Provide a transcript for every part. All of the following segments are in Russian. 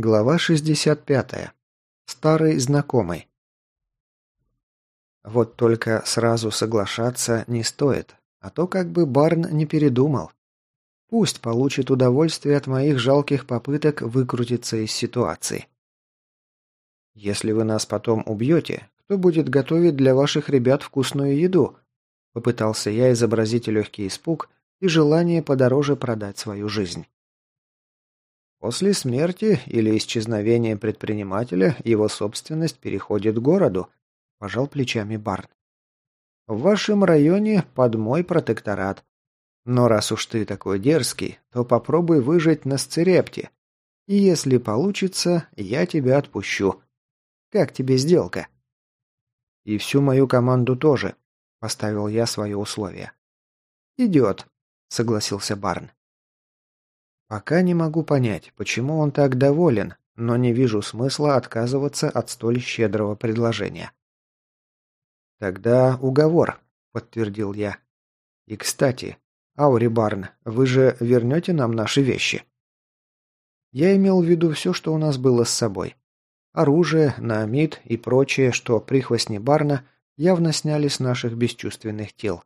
Глава 65. Старый знакомый. Вот только сразу соглашаться не стоит, а то как бы Барн не передумал. Пусть получит удовольствие от моих жалких попыток выкрутиться из ситуации. Если вы нас потом убьете, кто будет готовить для ваших ребят вкусную еду? Попытался я изобразить легкий испуг и желание подороже продать свою жизнь. После смерти или исчезновения предпринимателя его собственность переходит городу, пожал плечами Барн. В вашем районе под мой протекторат. Но раз уж ты такой дерзкий, то попробуй выжить на сцерепте. И если получится, я тебя отпущу. Как тебе сделка? И всю мою команду тоже, поставил я свое условие. Идет, согласился Барн. Пока не могу понять, почему он так доволен, но не вижу смысла отказываться от столь щедрого предложения. «Тогда уговор», — подтвердил я. «И, кстати, Аури Барн, вы же вернете нам наши вещи?» Я имел в виду все, что у нас было с собой. Оружие, наамид и прочее, что прихвостни Барна явно сняли с наших бесчувственных тел.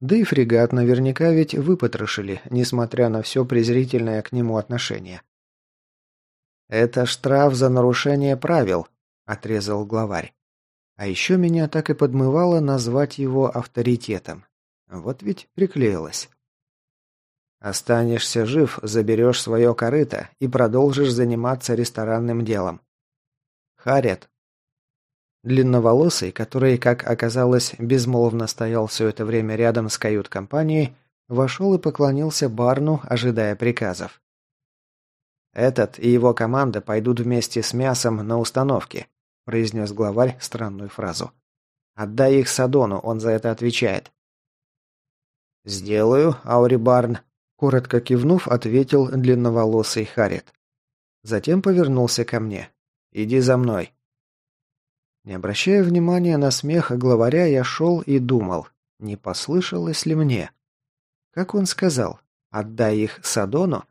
Да и фрегат наверняка ведь выпотрошили, несмотря на все презрительное к нему отношение. «Это штраф за нарушение правил», — отрезал главарь. А еще меня так и подмывало назвать его авторитетом. Вот ведь приклеилось. Останешься жив, заберешь свое корыто и продолжишь заниматься ресторанным делом. Харет, Длинноволосый, который, как оказалось, безмолвно стоял все это время рядом с кают-компанией, вошел и поклонился Барну, ожидая приказов. «Этот и его команда пойдут вместе с мясом на установке», произнес главарь странную фразу. «Отдай их Садону, он за это отвечает». «Сделаю, Аури Барн», коротко кивнув, ответил длинноволосый Харит. Затем повернулся ко мне. «Иди за мной». Не обращая внимания на смех главаря, я шел и думал, не послышалось ли мне. Как он сказал, отдай их Садону?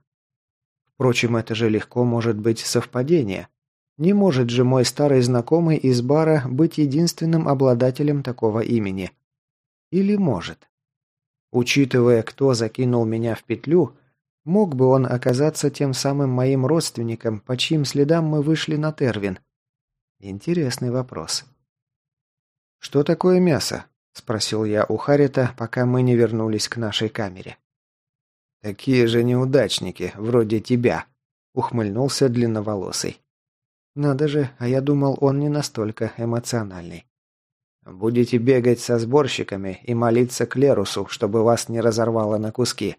Впрочем, это же легко может быть совпадение. Не может же мой старый знакомый из бара быть единственным обладателем такого имени. Или может? Учитывая, кто закинул меня в петлю, мог бы он оказаться тем самым моим родственником, по чьим следам мы вышли на Тервин. Интересный вопрос. «Что такое мясо?» – спросил я у Харита, пока мы не вернулись к нашей камере. «Такие же неудачники, вроде тебя», – ухмыльнулся длинноволосый. «Надо же, а я думал, он не настолько эмоциональный. Будете бегать со сборщиками и молиться Клерусу, чтобы вас не разорвало на куски.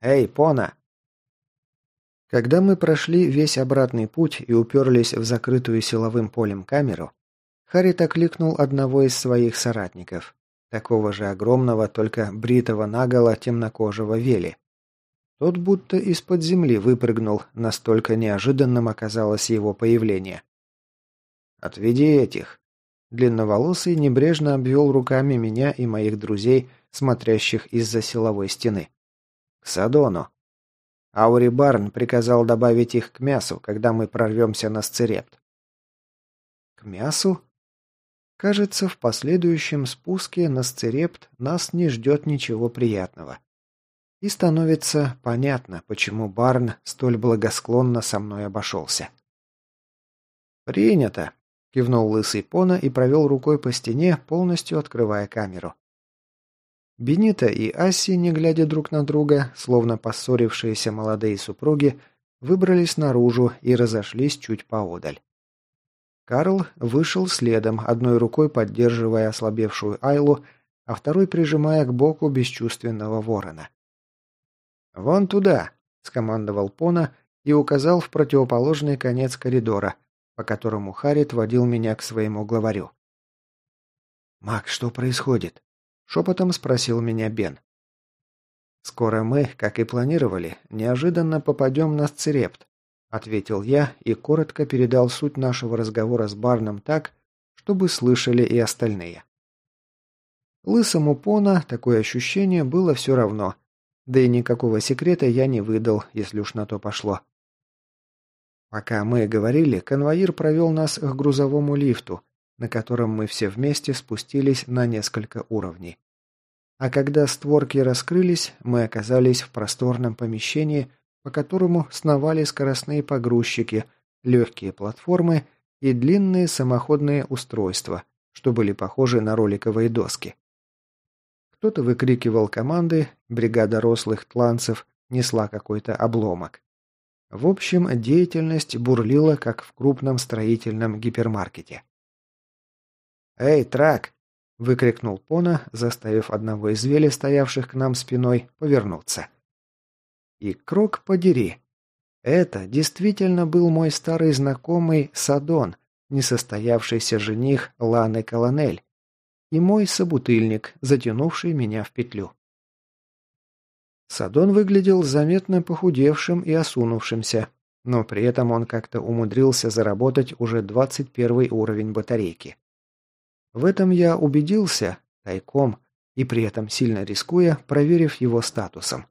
Эй, Пона!» Когда мы прошли весь обратный путь и уперлись в закрытую силовым полем камеру, Харит окликнул одного из своих соратников, такого же огромного, только бритого наголо темнокожего Вели. Тот будто из-под земли выпрыгнул, настолько неожиданным оказалось его появление. «Отведи этих!» Длинноволосый небрежно обвел руками меня и моих друзей, смотрящих из-за силовой стены. «К Садону!» Аури Барн приказал добавить их к мясу, когда мы прорвемся на сцерепт. К мясу? Кажется, в последующем спуске на сцерепт нас не ждет ничего приятного. И становится понятно, почему Барн столь благосклонно со мной обошелся. «Принято!» – кивнул лысый Пона и провел рукой по стене, полностью открывая камеру. Бенита и Асси, не глядя друг на друга, словно поссорившиеся молодые супруги, выбрались наружу и разошлись чуть поодаль. Карл вышел следом, одной рукой поддерживая ослабевшую Айлу, а второй прижимая к боку бесчувственного ворона. «Вон туда!» – скомандовал Пона и указал в противоположный конец коридора, по которому Харит водил меня к своему главарю. «Мак, что происходит?» Шепотом спросил меня Бен. «Скоро мы, как и планировали, неожиданно попадем на сцерепт», ответил я и коротко передал суть нашего разговора с Барном так, чтобы слышали и остальные. Лысому Пона такое ощущение было все равно, да и никакого секрета я не выдал, если уж на то пошло. Пока мы говорили, конвоир провел нас к грузовому лифту, на котором мы все вместе спустились на несколько уровней. А когда створки раскрылись, мы оказались в просторном помещении, по которому сновали скоростные погрузчики, легкие платформы и длинные самоходные устройства, что были похожи на роликовые доски. Кто-то выкрикивал команды, бригада рослых тланцев несла какой-то обломок. В общем, деятельность бурлила, как в крупном строительном гипермаркете. «Эй, трак!» – выкрикнул Пона, заставив одного из вели, стоявших к нам спиной, повернуться. И крок подери. Это действительно был мой старый знакомый Садон, несостоявшийся жених Ланы Колонель, и мой собутыльник, затянувший меня в петлю. Садон выглядел заметно похудевшим и осунувшимся, но при этом он как-то умудрился заработать уже 21 уровень батарейки. В этом я убедился, тайком, и при этом сильно рискуя, проверив его статусом.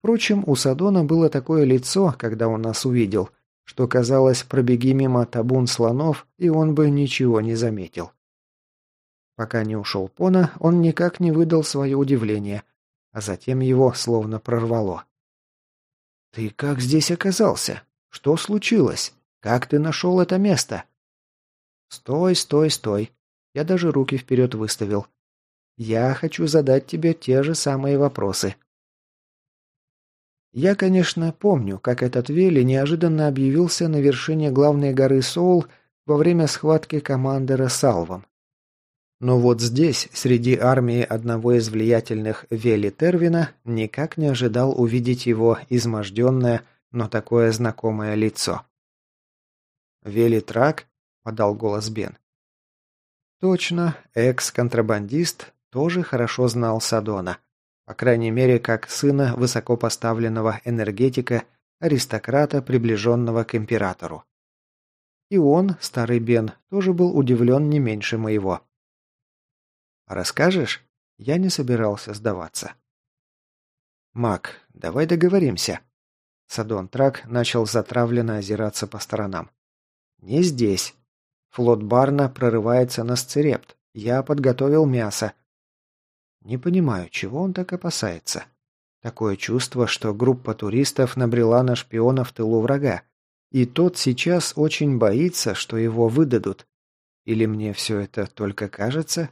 Впрочем, у Садона было такое лицо, когда он нас увидел, что казалось, пробеги мимо табун слонов, и он бы ничего не заметил. Пока не ушел Пона, он никак не выдал свое удивление – а затем его словно прорвало. «Ты как здесь оказался? Что случилось? Как ты нашел это место?» «Стой, стой, стой!» Я даже руки вперед выставил. «Я хочу задать тебе те же самые вопросы». Я, конечно, помню, как этот Вели неожиданно объявился на вершине главной горы Соул во время схватки командора Салвом. Но вот здесь, среди армии одного из влиятельных Вели Тервина, никак не ожидал увидеть его изможденное, но такое знакомое лицо. «Вели Трак?» – подал голос Бен. Точно, экс-контрабандист тоже хорошо знал Садона. По крайней мере, как сына высокопоставленного энергетика, аристократа, приближенного к императору. И он, старый Бен, тоже был удивлен не меньше моего. Расскажешь? Я не собирался сдаваться. Мак, давай договоримся. Садон Трак начал затравленно озираться по сторонам. Не здесь. Флот Барна прорывается на сцерепт. Я подготовил мясо. Не понимаю, чего он так опасается. Такое чувство, что группа туристов набрела на шпиона в тылу врага, и тот сейчас очень боится, что его выдадут. Или мне все это только кажется,